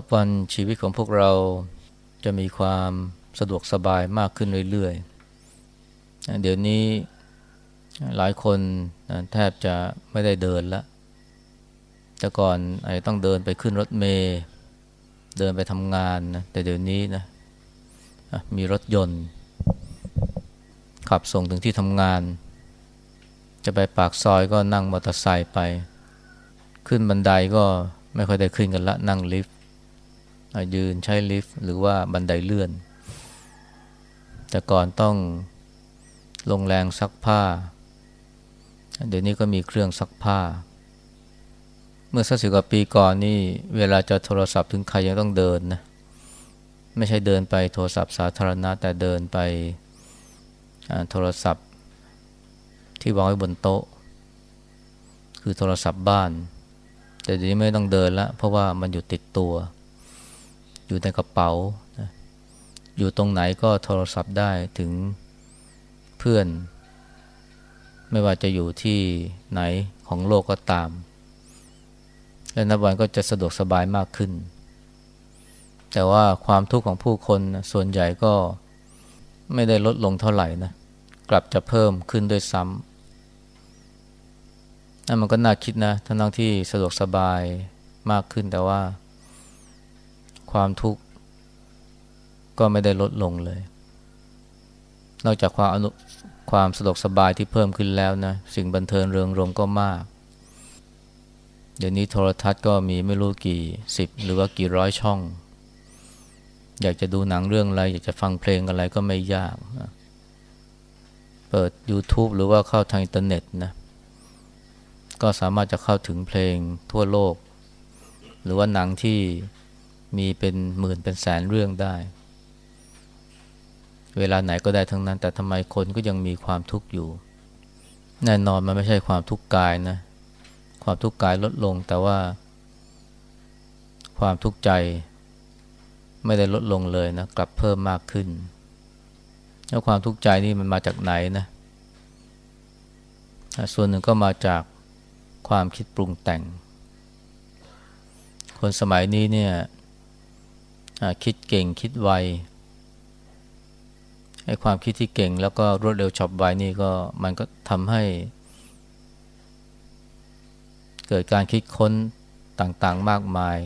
นับวันชีวิตของพวกเราจะมีความสะดวกสบายมากขึ้นเรื่อยๆ เดี๋ยวนี้หลายคนแทบจะไม่ได้เดินละ แต่ก่อนอาจจะต้องเดินไปขึ้นรถเมล์เดินไปทำงานนะ แต่เดี๋ยวนี้นะมีรถยนต์ ขับส่งถึงที่ทำงาน จะไปปากซอยก็นั่งมอเตอร์ไซค์ไป ขึ้นบันไดก็ไม่ค่อยได้ขึ้นกันละนั่งลิฟต์ ยืนใช้ลิฟต์หรือว่าบันไดเลื่อน แต่ก่อนต้องลงแรงซักผ้า เดี๋ยวนี้ก็มีเครื่องซักผ้า เมื่อสักสิบกว่าปีก่อนนี่เวลาจะโทรศัพท์ถึงใครยังต้องเดินนะไม่ใช่เดินไปโทรศัพท์สาธารณะ แต่เดินไปโทรศัพท์ที่วางไว้บนโต๊ะ คือโทรศัพท์บ้าน แต่เดี๋ยวนี้ไม่ต้องเดินละเพราะว่ามันอยู่ติดตัว อยู่ในกระเป๋า อยู่ตรงไหนก็โทรศัพท์ได้ถึงเพื่อน ไม่ว่าจะอยู่ที่ไหนของโลกก็ตาม และนับวันก็จะสะดวกสบายมากขึ้น แต่ว่าความทุกข์ของผู้คนส่วนใหญ่ก็ไม่ได้ลดลงเท่าไหร่นะกลับจะเพิ่มขึ้นด้วยซ้ำนั่นมันก็น่าคิดนะทั้งที่สะดวกสบายมากขึ้นแต่ว่า ความทุกข์ก็ไม่ได้ลดลงเลย นอกจากความอนุความสะดวกสบายที่เพิ่มขึ้นแล้วนะ สิ่งบันเทิงเริงรมก็มาก เดี๋ยวนี้โทรทัศน์ก็มีไม่รู้กี่สิบ หรือว่ากี่ร้อยช่อง อยากจะดูหนังเรื่องอะไร อยากจะฟังเพลงอะไรก็ไม่ยาก เปิด YouTube หรือว่าเข้าทางอินเทอร์เน็ตนะ ก็สามารถจะเข้าถึงเพลงทั่วโลก หรือว่าหนังที่ มีเป็นหมื่นเป็นแสนเรื่องได้ เวลาไหนก็ได้ทั้งนั้น แต่ทำไมคนก็ยังมีความทุกข์อยู่ แน่นอนมันไม่ใช่ความทุกข์กายนะ ความทุกข์กายลดลงแต่ว่า ความทุกข์ใจไม่ได้ลดลงเลยนะ กลับเพิ่มมากขึ้นแล้วความทุกข์ใจนี่มันมาจากไหนนะ ส่วนหนึ่งก็มาจากความคิดปรุงแต่ง คนสมัยนี้เนี่ย คิดเก่งคิดไวไอ้ความคิดที่เก่งแล้วก็รวดเร็วฉับไวนี่ก็มันก็ทำให้ เกิดการคิดค้นต่างๆมากมาย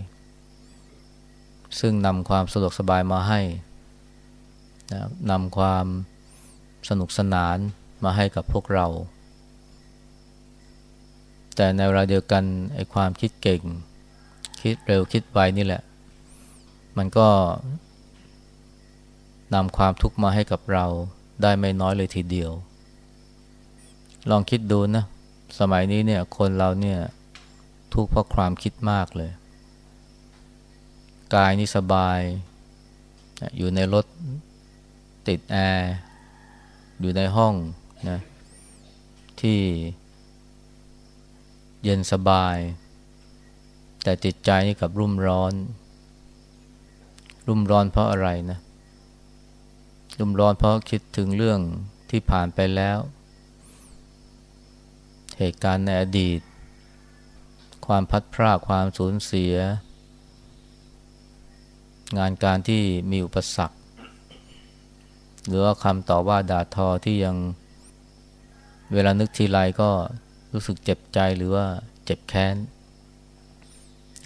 ซึ่งนำความสะดวกสบายมาให้นำความสนุกสนานมาให้กับพวกเรา แต่ในเวลาเดียวกันไอ้ความคิดเก่ง คิดเร็วคิดไวนี่แหละ มันก็นำความทุกข์มาให้กับเราได้ไม่น้อยเลยทีเดียว ลองคิดดูนะ สมัยนี้เนี่ยคนเราเนี่ยทุกข์เพราะความคิดมากเลย กายนี่สบาย อยู่ในรถติดแอร์อยู่ในห้องนะที่เย็นสบาย แต่จิตใจนี่กับรุ่มร้อน รุ่มร้อนเพราะอะไรนะ รุ่มร้อนเพราะคิดถึงเรื่องที่ผ่านไปแล้ว เหตุการณ์ในอดีต ความพัดพรากความสูญเสีย งานการที่มีอุปสรรค หรือว่าคำต่อว่าด่าทอที่ยังเวลานึกทีไรก็รู้สึกเจ็บใจหรือว่าเจ็บแค้น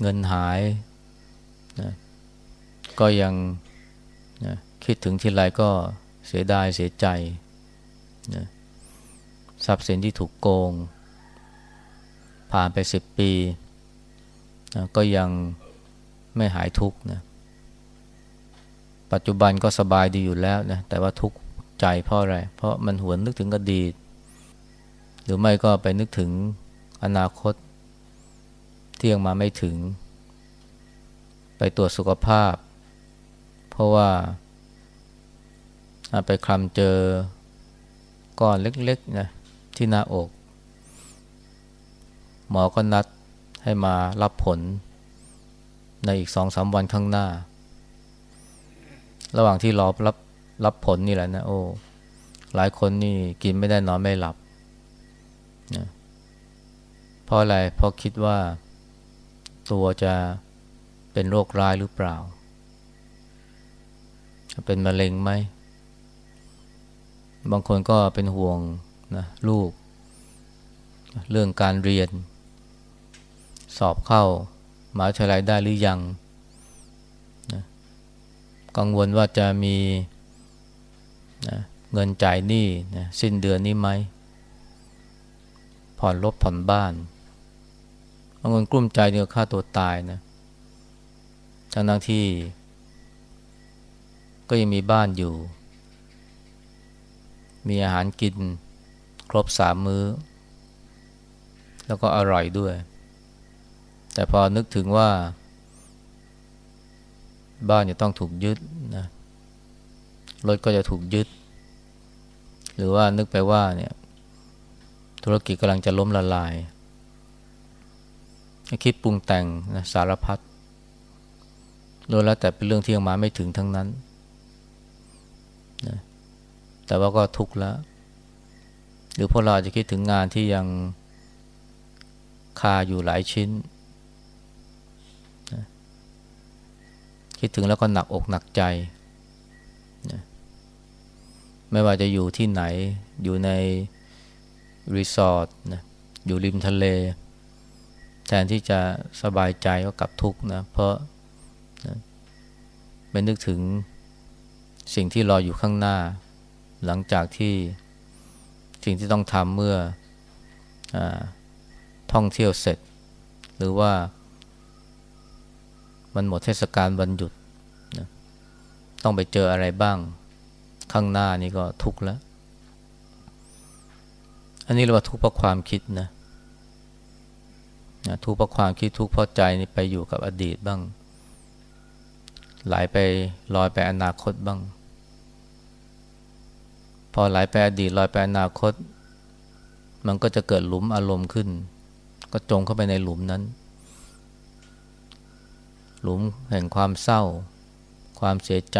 เงินหายนะ ก็ยังนะคิดถึงทีไรก็เสียดายเสียใจนะทรัพย์สินที่ถูกโกง ผ่านไปสิบปีนะก็ยังไม่หายทุกข์นะปัจจุบันก็สบายดีอยู่แล้วนะแต่ว่าทุกข์ใจเพราะอะไร เพราะมันหวนนึกถึงอดีต หรือไม่ก็ไปนึกถึงอนาคตที่ยังมาไม่ถึง ไปตรวจสุขภาพ เพราะว่าไปคลำเจอก้อนเล็กๆนะที่หน้าอก หมอก็นัดให้มารับผลในอีกสองสามวันข้างหน้า ระหว่างที่รอรับรับผลนี่แหละนะโอ้หลายคนนี่กินไม่ได้นอนไม่หลับนะเพราะอะไรเพราะคิดว่าตัวจะเป็นโรคร้ายหรือเปล่า เป็นมะเร็งไหม บางคนก็เป็นห่วงนะลูก เรื่องการเรียน สอบเข้ามหาวิทยาลัยได้หรือยังนะกังวลว่าจะมีนะเงินจ่ายหนี้นะสิ้นเดือนนี้ไหม ผ่อนรถผ่อนบ้าน บางคนกลุ้มใจเนี่ยฆ่าตัวตายนะทางทั้งที่ ก็ยังมีบ้านอยู่ มีอาหารกินครบสามมื้อ แล้วก็อร่อยด้วย แต่พอนึกถึงว่า บ้านจะต้องถูกยึดนะรถก็จะถูกยึด หรือว่านึกไปว่าเนี่ยธุรกิจกำลังจะล้มละลาย คิดปรุงแต่งนะสารพัดโดยแล้วแต่เป็นเรื่องที่ยังมาไม่ถึงทั้งนั้น แต่ว่าก็ทุกข์แล้ว หรือพวกเราจะคิดถึงงานที่ยังคาอยู่หลายชิ้น คิดถึงแล้วก็หนักอกหนักใจ ไม่ว่าจะอยู่ที่ไหน อยู่ในรีสอร์ทนะอยู่ริมทะเล แทนที่จะสบายใจก็กลับทุกข์นะ เพราะนะไม่นึกถึงสิ่งที่รออยู่ข้างหน้า หลังจากที่สิ่งที่ต้องทำเมื่ออท่องเที่ยวเสร็จ หรือว่ามันหมดเทศกาลวันหยุดนะต้องไปเจออะไรบ้าง ข้างหน้านี่ก็ทุกข์แล้ว อันนี้เรียกว่าทุกข์เพราะความคิดนะนะทุกข์เพราะความคิดทุกข์เพราะใจนี่ไปอยู่กับอดีตบ้าง ไหลไปลอยไปอนาคตบ้าง พอไหลไปอดีตลอยไปอนาคต มันก็จะเกิดหลุมอารมณ์ขึ้น ก็จงเข้าไปในหลุมนั้น หลุมแห่งความเศร้า ความเสียใจ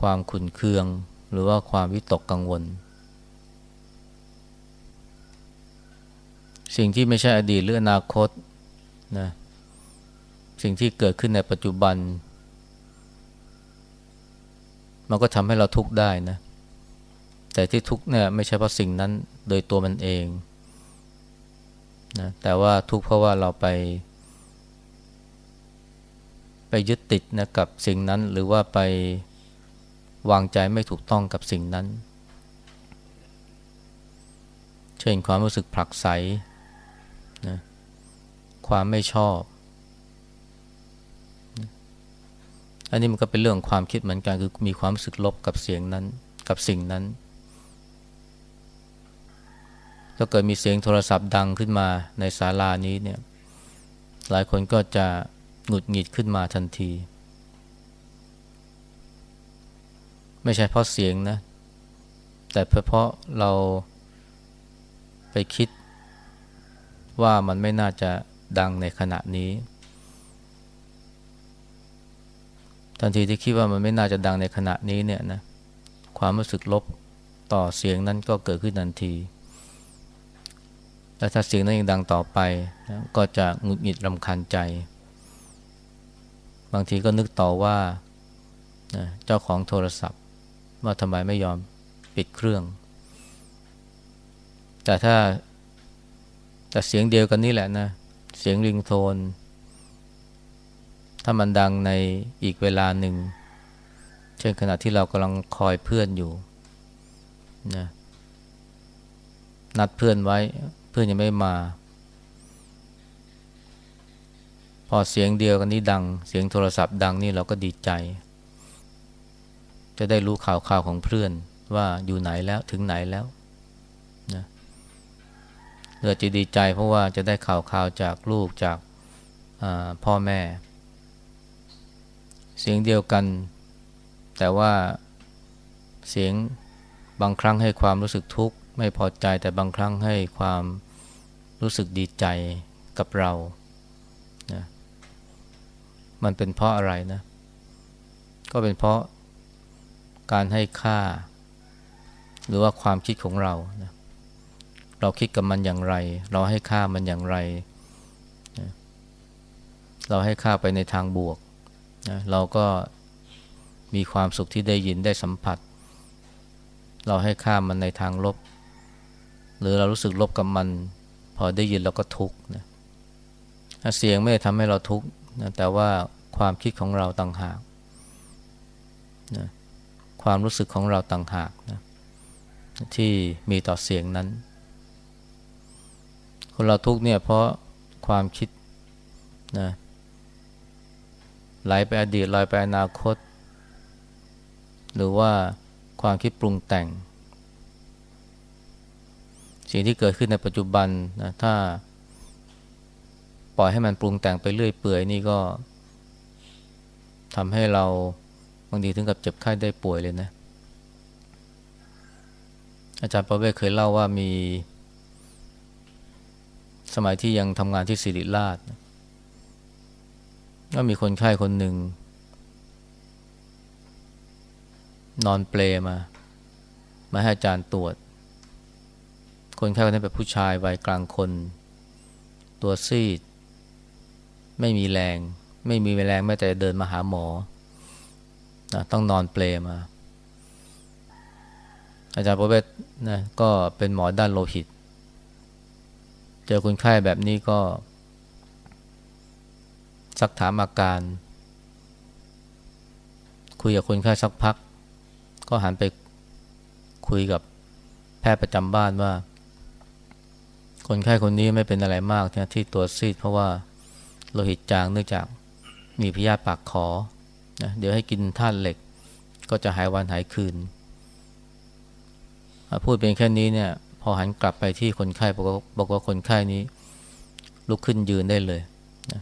ความขุนเคือง หรือว่าความวิตกกังวล สิ่งที่ไม่ใช่อดีตหรืออนาคตนะสิ่งที่เกิดขึ้นในปัจจุบัน มันก็ทำให้เราทุกข์ได้นะ แต่ที่ทุกเนี่ยไม่ใช่เพราะสิ่งนั้นโดยตัวมันเองนะแต่ว่าทุกเพราะว่าเราไป ไปยึดติดนะกับสิ่งนั้นหรือว่าไปวางใจไม่ถูกต้องกับสิ่งนั้น เช่นความรู้สึกผลักไสนะความไม่ชอบ อันนี้มันก็เป็นเรื่องความคิดเหมือนกันคือมีความรู้สึกลบกับเสียงนั้นกับสิ่งนั้น ถ้าเกิดมีเสียงโทรศัพท์ดังขึ้นมาในศาลานี้เนี่ย หลายคนก็จะหงุดหงิดขึ้นมาทันที ไม่ใช่เพราะเสียงนะ แต่เพราะเราไปคิดว่ามันไม่น่าจะดังในขณะนี้ ทันทีที่คิดว่ามันไม่น่าจะดังในขณะนี้เนี่ยนะความรู้สึกลบต่อเสียงนั้นก็เกิดขึ้นทันที และถ้าเสียงนั้นยังดังต่อไปนะก็จะหงุดหงิดรำคาญใจ บางทีก็นึกต่อว่านะเจ้าของโทรศัพท์ ว่าทำไมไม่ยอมปิดเครื่อง แต่ถ้าแต่เสียงเดียวกันนี่แหละนะเสียงริงโทน ถ้ามันดังในอีกเวลาหนึ่ง เช่นขณะที่เรากำลังคอยเพื่อนอยู่นะนัดเพื่อนไว้ พื่อนยังไม่มา พอเสียงเดียวกันนี้ดัง เสียงโทรศัพท์ดังนี่เราก็ดีใจ จะได้รู้ข่าวข่าวของเพื่อนว่าอยู่ไหนแล้วถึงไหนแล้วนะเราจะดีใจเพราะว่าจะได้ข่าวข่าวจากลูกจากพ่อแม่ เสียงเดียวกัน แต่ว่าเสียงบางครั้งให้ความรู้สึกทุกข์ไม่พอใจแต่บางครั้งให้ความ รู้สึกดีใจกับเรานะมันเป็นเพราะอะไรนะ ก็เป็นเพราะการให้ค่า หรือว่าความคิดของเรานะเราคิดกับมันอย่างไร เราให้ค่ามันอย่างไรนะเราให้ค่าไปในทางบวกนะเราก็มีความสุขที่ได้ยินได้สัมผัส เราให้ค่ามันในทางลบ หรือเรารู้สึกลบกับมัน พอได้ยินเราก็ทุกข์นะเสียงไม่ได้ทำให้เราทุกข์นะแต่ว่าความคิดของเราต่างหากนะความรู้สึกของเราต่างหากนะที่มีต่อเสียงนั้น คนเราทุกข์เนี่ยเพราะความคิดนะไหลไปอดีตลอยไปอนาคต หรือว่าความคิดปรุงแต่ง สิ่งที่เกิดขึ้นในปัจจุบันนะถ้า ปล่อยให้มันปรุงแต่งไปเรื่อยเปื่อยนี่ก็ทำให้เราบางทีถึงกับเจ็บไข้ได้ป่วยเลยนะ อาจารย์ประเวศเคยเล่าว่ามี สมัยที่ยังทำงานที่ศิริราชก็มีคนไข้คนหนึ่ง นอนเปลมา มาให้อาจารย์ตรวจ คนไข้คนนั้นเป็นผู้ชายวัยกลางคน ตัวซีด ไม่มีแรง ไม่มีแรงแม้แต่เดินมาหาหมอนะต้องนอนเปลมา อาจารย์ประเวศนะก็เป็นหมอด้านโลหิต เจอคนไข้แบบนี้ก็ สักถามอาการ คุยกับคนไข้สักพัก ก็หันไปคุยกับแพทย์ประจำบ้านว่า คนไข้คนนี้ไม่เป็นอะไรมากนะที่ตัวซีดเพราะว่าโลหิตจางเนื่องจากมีพยาธิปากขอนะเดี๋ยวให้กินธาตุเหล็ก ก็จะหายวันหายคืน พูดเป็นแค่นี้เนี่ย พอหันกลับไปที่คนไข้บอกว่าคนไข้นี้ ลุกขึ้นยืนได้เลยนะ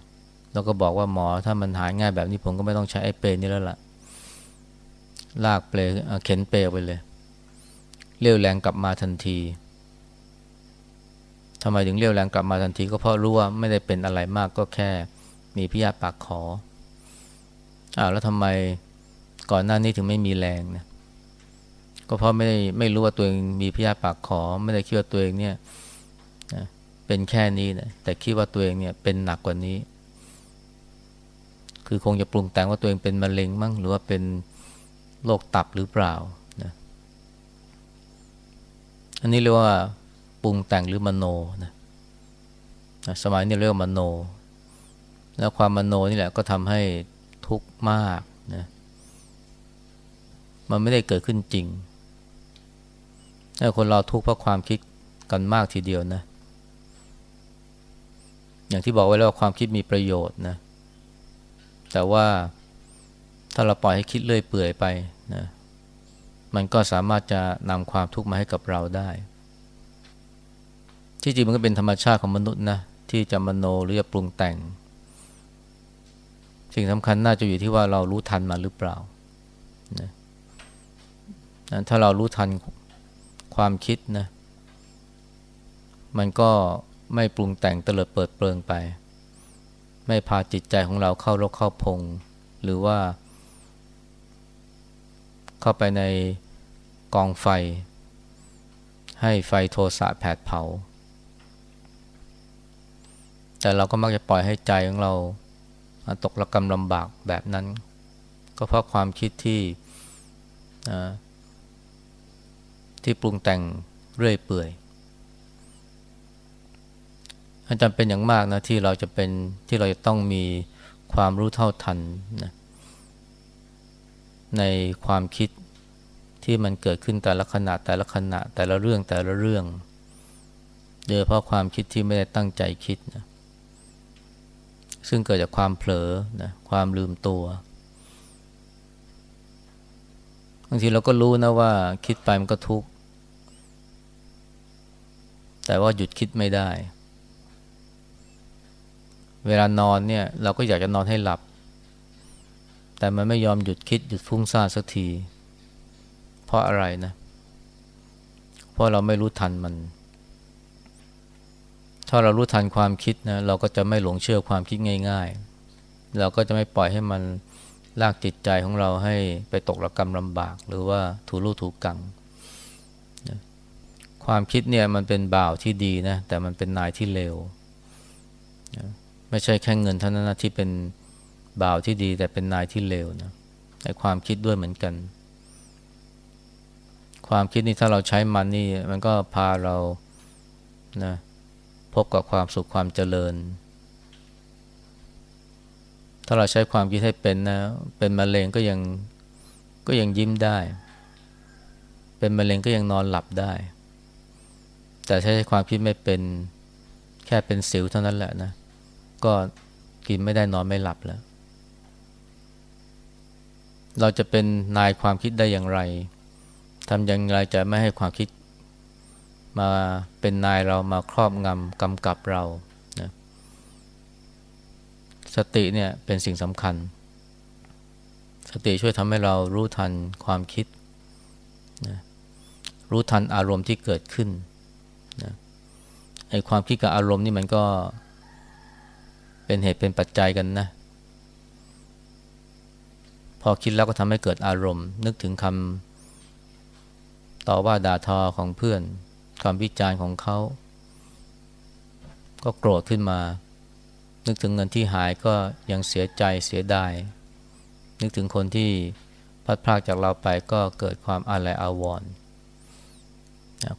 แล้วก็บอกว่าหมอถ้ามันหายง่ายแบบนี้ผมก็ไม่ต้องใช้ไอ้เปรนี้แล้วล่ะ ลากเปลเข็นเปลไปเลย เรียวแรงกลับมาทันที ทำไมถึงเรียวแรงกลับมาทันที ก็เพราะรู้ว่าไม่ได้เป็นอะไรมากก็แค่มีพิยาปากขออ้าวแล้วทำไมก่อนหน้านี้ถึงไม่มีแรงนะก็เพราะไม่ไม่รู้ว่าตัวเองมีพิยาปากขอ ไม่ได้คิดว่าตัวเองเนี่ยเป็นแค่นี้นะแต่คิดว่าตัวเองเนี่ยเป็นหนักกว่านี้ คือคงจะปรุงแต่งว่าตัวเองเป็นมะเร็งมั้งหรือว่าเป็นโรคตับหรือเปล่านะอันนี้เรียกว่า ปรุงแต่งหรือมโนนะสมัยนี้เรียกว่ามโน แล้วความมโนนี่แหละก็ทำให้ทุกข์มากนะมันไม่ได้เกิดขึ้นจริงถ้าคนเราทุกข์เพราะความคิดกันมากทีเดียวนะ อย่างที่บอกไว้แล้วความคิดมีประโยชน์นะ แต่ว่าถ้าเราปล่อยให้คิดเลื่อยเปื่อยไปนะ มันก็สามารถจะนำความทุกข์มาให้กับเราได้ ที่จริงมันก็เป็นธรรมชาติของมนุษย์นะที่จะมโนหรือจะปรุงแต่ง สิ่งสำคัญน่าจะอยู่ที่ว่าเรารู้ทันมันหรือเปล่านะถ้าเรารู้ทันความคิดนะมันก็ไม่ปรุงแต่งเตลิดเปิดเปลืองไป ไม่พาจิตใจของเราเข้ารกเข้าพง หรือว่า เข้าไปในกองไฟ ให้ไฟโทสะแผดเผา แต่เราก็มักจะปล่อยให้ใจของเราตกระกรรมลำบากแบบนั้น ก็เพราะความคิดที่ที่ปรุงแต่งเรื่อยเปื่อยอาจารย์เป็นอย่างมากนะที่เราจะเป็นที่เราจะต้องมีความรู้เท่าทันนะในความคิดที่มันเกิดขึ้นแต่ละขณะแต่ละขณะแต่ละเรื่องแต่ละเรื่องโดยเพราะความคิดที่ไม่ได้ตั้งใจคิดนะ ซึ่งเกิดจากความเผลอนะความลืมตัวบางทีเราก็รู้นะว่าคิดไปมันก็ทุกข์แต่ว่าหยุดคิดไม่ได้ เวลานอนเนี่ย เราก็อยากจะนอนให้หลับ แต่มันไม่ยอมหยุดคิดหยุดฟุ้งซ่านสักที เพราะอะไรนะ เพราะเราไม่รู้ทันมัน ถ้าเรารู้ทันความคิดนะเราก็จะไม่หลงเชื่อความคิดง่ายๆ เราก็จะไม่ปล่อยให้มันลากจิตใจของเราให้ไปตกระกรรมลำบาก หรือว่าถูรูถูกังนะความคิดเนี่ยมันเป็นบ่าวที่ดีนะแต่มันเป็นนายที่เลวนะไม่ใช่แค่เงินเท่านั้นนะที่เป็นบ่าวที่ดี แต่เป็นนายที่เลวนะในความคิดด้วยเหมือนกัน ความคิดนี่ถ้าเราใช้มันนี่มันก็พาเรานะ พบกับความสุขความเจริญ ถ้าเราใช้ความคิดให้เป็นนะ เป็นมะเร็งก็ยังก็ยังยิ้มได้ เป็นมะเร็งก็ยังนอนหลับได้ แต่ใช้ความคิดไม่เป็นแค่เป็นสิวเท่านั้นแหละนะ ก็กินไม่ได้นอนไม่หลับแล้ว เราจะเป็นนายความคิดได้อย่างไรทำอย่างไรจะไม่ให้ความคิด มาเป็นนายเรามาครอบงำกำกับเรานะสติเนี่ยเป็นสิ่งสำคัญ สติช่วยทำให้เรารู้ทันความคิดนะรู้ทันอารมณ์ที่เกิดขึ้นนะไอ้ความคิดกับอารมณ์นี่มันก็เป็นเหตุเป็นปัจจัยกันนะพอคิดแล้วก็ทำให้เกิดอารมณ์ นึกถึงคำต่อว่าด่าทอของเพื่อน คำวิจารณ์ของเขา ก็โกรธขึ้นมา นึกถึงเงินที่หายก็ยังเสียใจเสียดาย นึกถึงคนที่พัดพลากจากเราไปก็เกิดความอาลัยอาวรณ์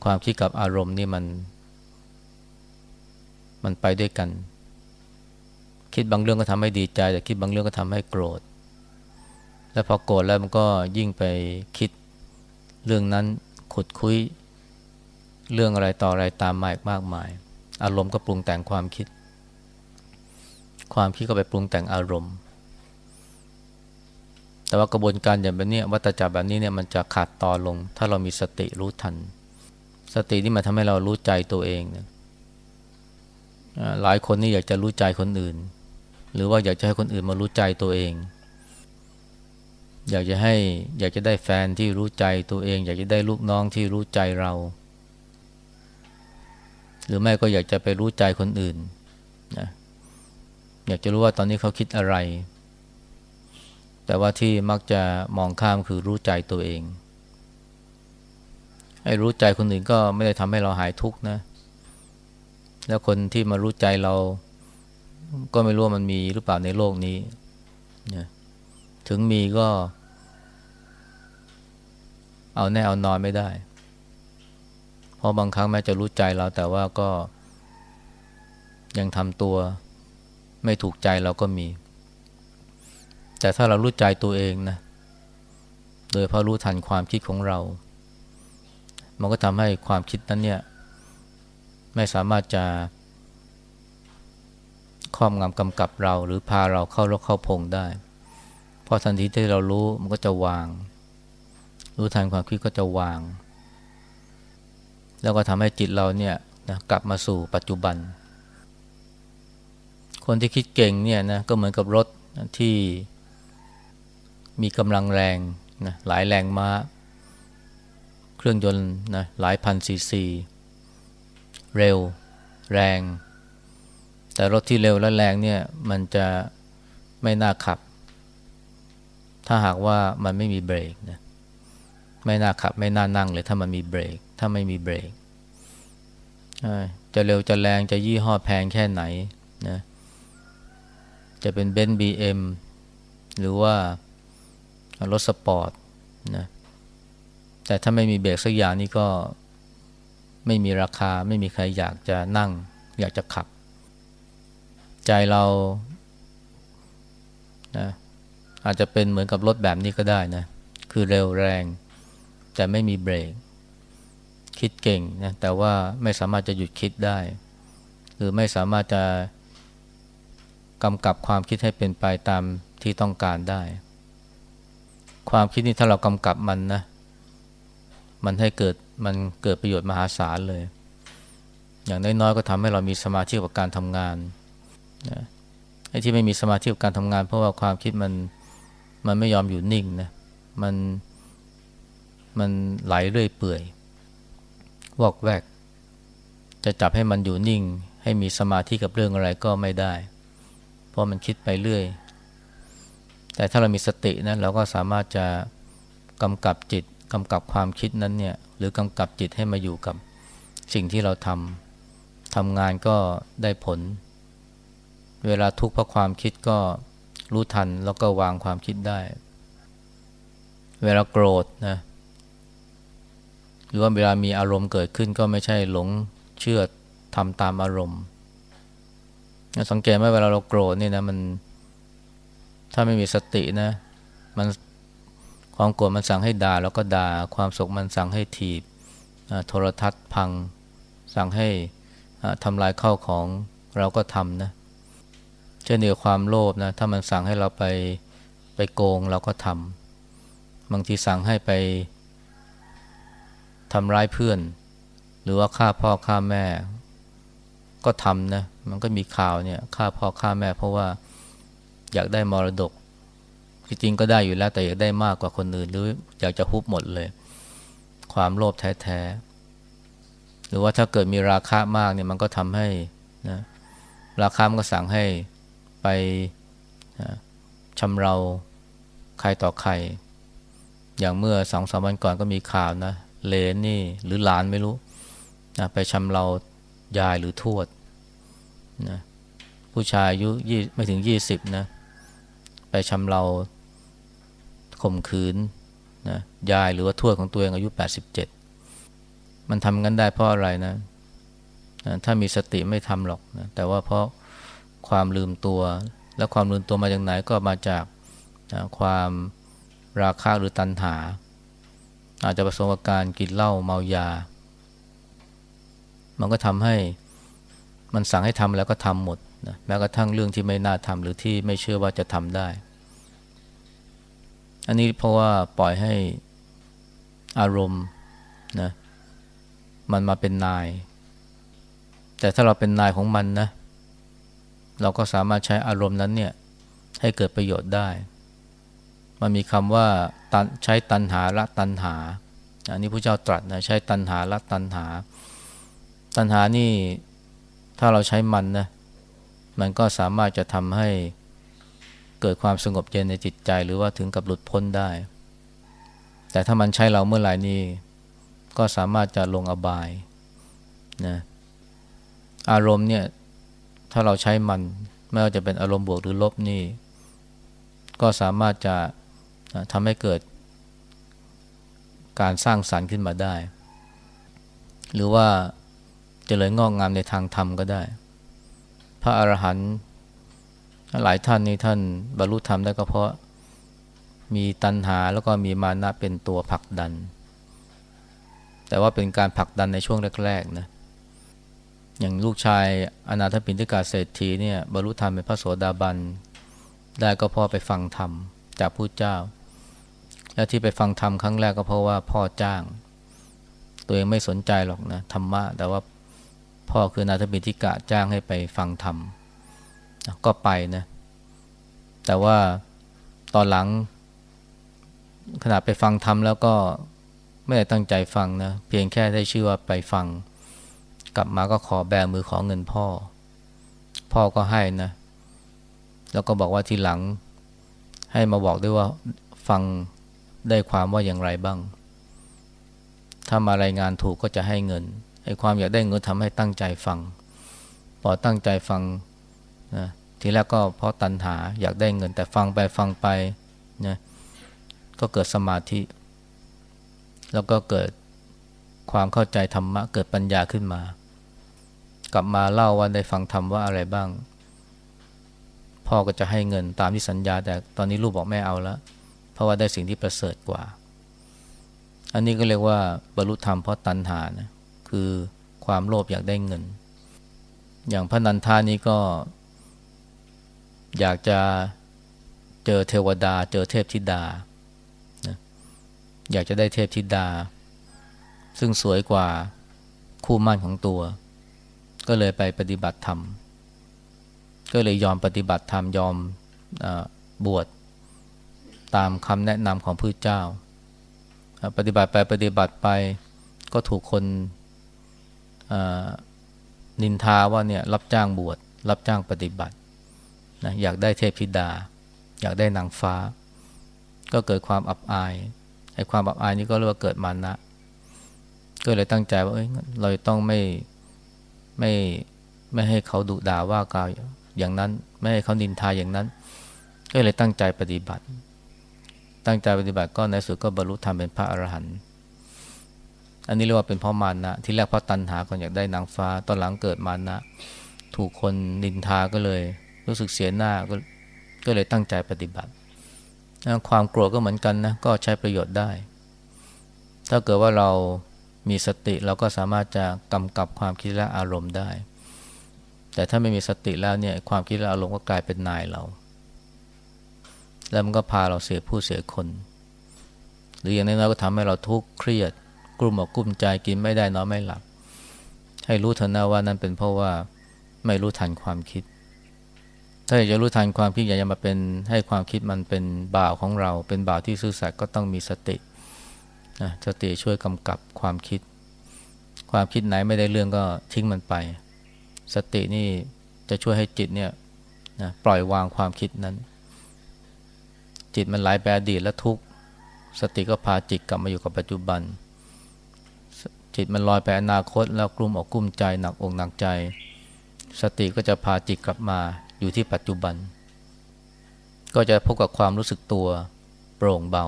ความคิดกับอารมณ์นี่มัน มันไปด้วยกัน คิดบางเรื่องก็ทำให้ดีใจ แต่คิดบางเรื่องก็ทำให้โกรธ แล้วพอโกรธแล้วมันก็ยิ่งไปคิดเรื่องนั้นขุดคุย เรื่องอะไรต่ออะไรตามมาอีกมากมาย อารมณ์ก็ปรุงแต่งความคิด ความคิดก็ไปปรุงแต่งอารมณ์ แต่ว่ากระบวนการอย่างแบบนี้วัตจักรแบบนี้เนี่ยมันจะขาดตอนลง ถ้าเรามีสติรู้ทัน สติที่มาทำให้เรารู้ใจตัวเองเหลายคนนี่อยากจะรู้ใจคนอื่น หรือว่าอยากจะให้คนอื่นมารู้ใจตัวเอง อยากจะให้อยากจะได้แฟนที่รู้ใจตัวเอง อยากจะได้ลูกน้องที่รู้ใจเรา หรือไม่ก็อยากจะไปรู้ใจคนอื่นนะอยากจะรู้ว่าตอนนี้เขาคิดอะไร แต่ว่าที่มักจะมองข้ามคือรู้ใจตัวเอง ให้รู้ใจคนอื่นก็ไม่ได้ทำให้เราหายทุกข์นะ แล้วคนที่มารู้ใจเรา ก็ไม่รู้ว่ามันมีหรือเปล่าในโลกนี้นะถึงมีก็ เอาแน่เอานอนไม่ได้ ราะบางครั้งแม้จะรู้ใจเราแต่ว่าก็ ยังทำตัวไม่ถูกใจเราก็มี แต่ถ้าเรารู้ใจตัวเองนะ โดยเพราะรู้ทันความคิดของเรา มันก็ทำให้ความคิดนั้นเนี่ย ไม่สามารถจะครอบงำกำกับเรา หรือพาเราเข้าลกเข้าพงได้ เพราะทันทีที่เรารู้มันก็จะวาง รู้ทันความคิดก็จะวาง แล้วก็ทำให้จิตเราเนี่ยนะกลับมาสู่ปัจจุบัน คนที่คิดเก่งเนี่ยนะก็เหมือนกับรถที่มีกำลังแรงนะหลายแรงม้า เครื่องยนต์นะหลายพันซีซี เร็ว แรง แต่รถที่เร็วและแรงเนี่ยมันจะไม่น่าขับ ถ้าหากว่ามันไม่มีเบรกนะ ไม่น่าขับ ไม่น่านั่งเลยถ้ามันมีเบรก ถ้าไม่มีเบรกจะเร็วจะแรงจะยี่ห้อแพงแค่ไหนนะจะเป็นเบนซ์บีเอ็มหรือว่ารถสปอร์ตนะแต่ถ้าไม่มีเบรกสักอย่างนี่ก็ไม่มีราคาไม่มีใครอยากจะนั่ง อยากจะขับ ใจเรานะอาจจะเป็นเหมือนกับรถแบบนี้ก็ได้นะ คือเร็วแรง แต่ไม่มีเบรก คิดเก่งนะแต่ว่าไม่สามารถจะหยุดคิดได้ หรือไม่สามารถจะกำกับความคิดให้เป็นไปตามที่ต้องการได้ ความคิดนี้ถ้าเรากำกับมันนะ มันให้เกิดมันเกิดประโยชน์มหาศาลเลย อย่างน้อยๆก็ทำให้เรามีสมาธิกับการทำงานนะไอ้ที่ไม่มีสมาธิกับการทำงาน เพราะว่าความคิดมันมันไม่ยอมอยู่นิ่งนะมัน มันไหลเรื่อยเปื่อยวอกแวก จะจับให้มันอยู่นิ่ง ให้มีสมาธิกับเรื่องอะไรก็ไม่ได้ เพราะมันคิดไปเรื่อย แต่ถ้าเรามีสตินะเราก็สามารถจะกำกับจิตกำกับความคิดนั้นเนี่ยหรือกำกับจิตให้มาอยู่กับสิ่งที่เราทำทำงานก็ได้ผล เวลาทุกข์เพราะความคิดก็รู้ทันแล้วก็วางความคิดได้ เวลาโกรธนะ รือว่าเวลามีอารมณ์เกิดขึ้นก็ไม่ใช่หลงเชื่อทำตามอารมณ์ สังเกตไหมเวลาเราโกรธนี่นะมัน ถ้าไม่มีสตินะ มันความโกรธมันสั่งให้ด่าแล้วก็ด่าความสุขมันสั่งให้ถีบโทรทัศน์พัง สั่งให้ทำลายข้าวของเราก็ทำนะเช่นเดียวความโลภนะถ้ามันสั่งให้เราไปไปโกงเราก็ทำบางทีสั่งให้ไป ทำร้ายเพื่อน หรือว่าฆ่าพ่อฆ่าแม่ ก็ทำนะ มันก็มีข่าวเนี่ยฆ่าพ่อฆ่าแม่ เพราะว่าอยากได้มรดกจริงๆก็ได้อยู่แล้วแต่อยากได้มากกว่าคนอื่น หรืออยากจะฮุบหมดเลย ความโลภแท้ๆหรือว่าถ้าเกิดมีราคามากเนี่ยมันก็ทำให้นะราคามันก็สั่งให้ไปชำเราใครต่อใคร อย่างเมื่อสองสามวันก่อนก็มีข่าวนะ เลนนี่หรือหลานไม่รู้นะไปชำเรายายหรือทวดนะผู้ชายอายุยี่ไม่ถึงยี่สิบนะ ไปชำเราข่มขืนนะยายหรือว่าทวดของตัวเองอายุแปดสิบเจ็ดมันทำกันได้เพราะอะไรนะนะถ้ามีสติไม่ทำหรอกนะแต่ว่าเพราะความลืมตัว และความลืมตัวมาจากไหนก็มาจากนะความราคะหรือตัณหา อาจจะประสบการณ์กินเหล้าเมายา มันก็ทำให้มันสั่งให้ทำแล้วก็ทำหมดนะแม้กระทั่งเรื่องที่ไม่น่าทำหรือที่ไม่เชื่อว่าจะทำได้ อันนี้เพราะว่าปล่อยให้อารมณ์นะมันมาเป็นนาย แต่ถ้าเราเป็นนายของมันนะ เราก็สามารถใช้อารมณ์นั้นเนี่ยให้เกิดประโยชน์ได้ มันมีคำว่าใช้ตันหาละตันหา อันนี้พระเจ้าตรัสนะใช้ตันหาละตันหา ตันหานี่ถ้าเราใช้มันนะมันก็สามารถจะทำให้เกิดความสงบเย็นในจิตใจหรือว่าถึงกับหลุดพ้นได้ แต่ถ้ามันใช้เราเมื่อไหร่นี่ก็สามารถจะลงอบายนะอารมณ์เนี่ยถ้าเราใช้มันไม่ว่าจะเป็นอารมณ์บวกหรือลบนี่ ก็สามารถจะ ทำให้เกิดการสร้างสรรค์ขึ้นมาได้ หรือว่าจเจริญงอกงามในทางธรรมก็ได้ พระอรหันต์หลายท่านนี่ท่านบรรลุธรรมได้ก็เพราะมีตัณหาแล้วก็มีมานะเป็นตัวผลักดัน แต่ว่าเป็นการผลักดันในช่วงแรกๆนะอย่างลูกชายอนาถปิณฑิกาเศรษฐีเนี่ยบรรลุธรรมเป็นพระโสดาบันได้ก็พ่อไปฟังธรรมจากผู้เจ้า และที่ไปฟังธรรมครั้งแรกก็เพราะว่าพ่อจ้าง ตัวเองไม่สนใจหรอกนะธรรมะ แต่ว่าพ่อคือนาถบิณฑิกะจ้างให้ไปฟังธรรมก็ไปนะ แต่ว่าตอนหลังขณะไปฟังธรรมแล้วก็ไม่ได้ตั้งใจฟังนะ เพียงแค่ได้ชื่อว่าไปฟัง กลับมาก็ขอแบมือขอเงินพ่อ พ่อก็ให้นะ แล้วก็บอกว่าทีหลังให้มาบอกด้วยว่าฟัง ได้ความว่าอย่างไรบ้าง ถ้ามารายงานถูกก็จะให้เงินไอ้ความอยากได้เงินทำให้ตั้งใจฟัง พอตั้งใจฟังนะทีแรกก็เพราะตัณหาอยากได้เงินแต่ฟังไปฟังไปนะก็เกิดสมาธิ แล้วก็เกิดความเข้าใจธรรมะเกิดปัญญาขึ้นมา กลับมาเล่าว่าได้ฟังธรรมว่าอะไรบ้าง พ่อก็จะให้เงินตามที่สัญญาแต่ตอนนี้ลูกบอกไม่เอาแล้ว เพราะว่าได้สิ่งที่ประเสริฐกว่า อันนี้ก็เรียกว่าบรรลุธรรมเพราะตัณหานะคือความโลภอยากได้เงิน อย่างพระนันทานี้ก็ อยากจะเจอเทวดา เจอเทพธิดาอยากจะได้เทพธิดา ซึ่งสวยกว่าคู่มั่นของตัว ก็เลยไปปฏิบัติธรรม ก็เลยยอมปฏิบัติธรรมยอมอบวช ตามคำแนะนำของพระเจ้า ปฏิบัติไปปฏิบัติไปก็ถูกคนนินทาว่าเนี่ยรับจ้างบวชรับจ้างปฏิบัตินะอยากได้เทพธิดา อยากได้นางฟ้า ก็เกิดความอับอายไอ้ความอับอายนี้ก็เรียกว่าเกิดมานะ ก็เลยตั้งใจว่าเอ้ยเราต้องไม่ไม่ไม่ให้เขาดุด่าว่ากล่าวอย่างนั้น ไม่ให้เขานินทาอย่างนั้น ก็เลยตั้งใจปฏิบัติ ตั้งใจปฏิบัติก็ในสุดก็บรรลุธรรมเป็นพระอรหันต์อันนี้เรียกว่าเป็นเพราะมานะที่แรกเพราะตัณหาก่อนอยากได้นางฟ้า ตอนหลังเกิดมานะ ถูกคนนินทาก็เลย รู้สึกเสียหน้าก็ก็เลยตั้งใจปฏิบัติ ความกลัวก็เหมือนกันนะก็ใช้ประโยชน์ได้ ถ้าเกิดว่าเรามีสติเราก็สามารถจะกำกับความคิดและอารมณ์ได้ แต่ถ้าไม่มีสติแล้วเนี่ยความคิดและอารมณ์ก็กลายเป็นนายเรา แล้วมันก็พาเราเสียผู้เสียคน หรืออย่างน้อยๆก็ทำให้เราทุกข์เครียด กลุ่มอกกลุ่มใจกินไม่ได้นอนไม่หลับ ให้รู้เถอะนะว่านั่นเป็นเพราะว่าไม่รู้ทันความคิด ถ้าอยากจะรู้ทันความคิดอยากจะมาเป็นให้ความคิดมันเป็นบ่าวของเรา เป็นบ่าวที่ซื่อสัตย์ก็ต้องมีสตินะสติช่วยกำกับความคิด ความคิดไหนไม่ได้เรื่องก็ทิ้งมันไป สตินี่จะช่วยให้จิตเนี่ยนะปล่อยวางความคิดนั้น จิตมันไหลไปอดีตและทุกสติก็พาจิตกลับมาอยู่กับปัจจุบัน จิตมันลอยไปอนาคต แล้วกลุ่มอกกลุ้มใจหนักอกหนักใจ สติก็จะพาจิตกลับมาอยู่ที่ปัจจุบัน ก็จะพบกับความรู้สึกตัวโปร่งเบา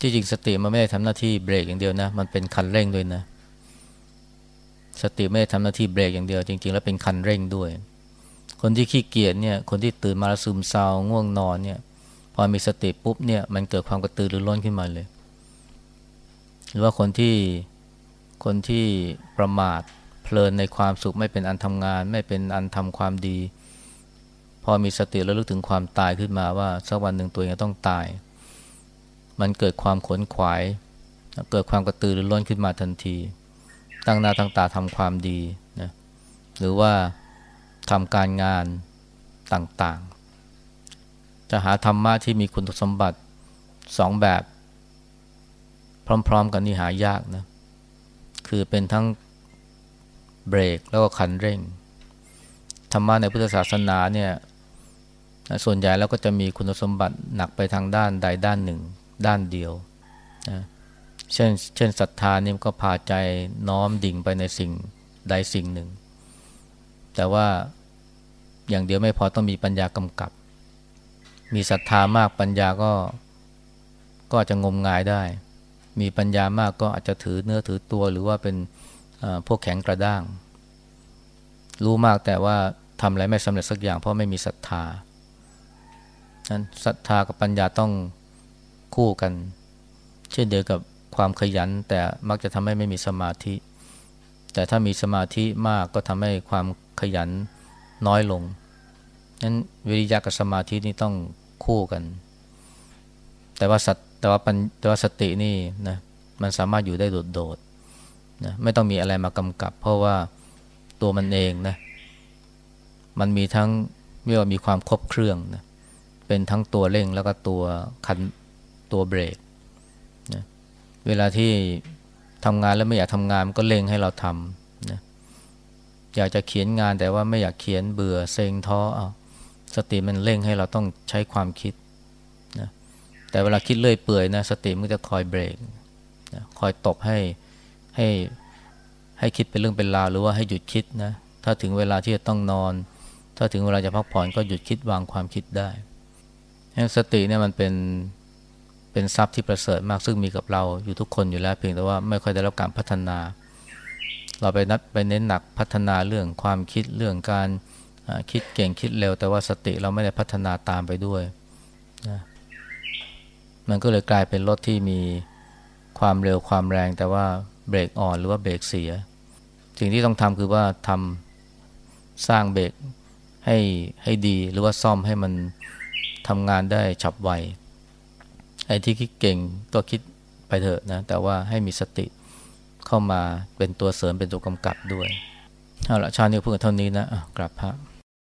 ที่จริงสติมันไม่ได้ทำหน้าที่เบรกอย่างเดียวนะ มันเป็นคันเร่งด้วยนะ สติไม่ได้ทำหน้าที่เบรกอย่างเดียว จริง ๆ แล้วเป็นคันเร่งด้วย คนที่ขี้เกียจเนี่ย คนที่ตื่นมาแล้วซึมเศร้าง่วงนอนเนี่ย พอมีสติปุ๊บเนี่ยมันเกิดความกระตือรือร้นขึ้นมาเลย หรือว่าคนที่คนที่ประมาทเพลินในความสุขไม่เป็นอันทำงาน ไม่เป็นอันทำความดี พอมีสติแล้วลึกถึงความตายขึ้นมาว่าสักวันหนึ่งตัวเองต้องตาย มันเกิดความขนขวาย เกิดความกระตือรือร้นขึ้นมาทันที ตั้งหน้าตั้งตาทำความดีนะหรือว่า ทำการงานต่างๆ จะหาธรรมะที่มีคุณสมบัติสองแบบ พร้อมๆ กันนี่หายากนะ คือเป็นทั้งเบรกแล้วก็คันเร่ง ธรรมะในพุทธศาสนาเนี่ย ส่วนใหญ่แล้วก็จะมีคุณสมบัติหนักไปทางด้านใดด้านหนึ่ง ด้านเดียวนะเช่นเช่นศรัทธานี่ก็พาใจน้อมดิ่งไปในสิ่งใดสิ่งหนึ่ง แต่ว่า อย่างเดียวไม่พอต้องมีปัญญากำกับ มีศรัทธามากปัญญาก็ก็จะงมงายได้ มีปัญญามากก็อาจจะถือเนื้อถือตัวหรือว่าเป็นพวกแข็งกระด้าง รู้มากแต่ว่าทำอะไรไม่สำเร็จสักอย่างเพราะไม่มีศรัทธานั้นศรัทธากับปัญญาต้องคู่กัน เช่นเดียวกับความขยัน แต่มักจะทำให้ไม่มีสมาธิ แต่ถ้ามีสมาธิมากก็ทำให้ความขยัน น้อยลงนั้นวิริยะกับสมาธินี่ต้องคู่กัน แต่ว่าสัตแต่ว่าปัญแต่ว่าสตินี่นะมันสามารถอยู่ได้โดดๆนะไม่ต้องมีอะไรมากำกับ เพราะว่าตัวมันเองนะมันมีทั้งเรียกว่ามีความครบเครื่องนะเป็นทั้งตัวเร่งแล้วก็ตัวคันตัวเบรกนะเวลาที่ทำงานแล้วไม่อยากทำงานก็เร่งให้เราทำ อยากจะเขียนงานแต่ว่าไม่อยากเขียนเบื่อเซ็งท้อเอาสติมันเร่งให้เราต้องใช้ความคิดนะแต่เวลาคิดเลื่อยเปื่อยนะสติมันจะคอยเบรกนะคอยตบให้ให้ให้คิดเป็นเรื่องเป็นราวหรือว่าให้หยุดคิดนะถ้าถึงเวลาที่จะต้องนอน ถ้าถึงเวลาจะพักผ่อนก็หยุดคิดวางความคิดได้สติเนี่ยมันเป็นเป็นทรัพย์ที่ประเสริฐมากซึ่งมีกับเราอยู่ทุกคนอยู่แล้ว เพียงแต่ว่าไม่ค่อยได้รับการพัฒนา เราไปนัดไปเน้นหนักพัฒนาเรื่องความคิดเรื่องการคิดเก่งคิดเร็ว แต่ว่าสติเราไม่ได้พัฒนาตามไปด้วยนะมันก็เลยกลายเป็นรถที่มีความเร็วความแรง แต่ว่าเบรกอ่อนหรือว่าเบรกเสีย สิ่งที่ต้องทำคือว่าทำสร้างเบรกให้ให้ดีหรือว่าซ่อมให้มันทำงานได้ฉับไวไอ้ที่คิดเก่งก็คิดไปเถอะนะแต่ว่าให้มีสติ เข้ามาเป็นตัวเสริมเป็นตัวกำกับด้วยเอาละชาตินี้พูดเท่านี้นะะกลับพระ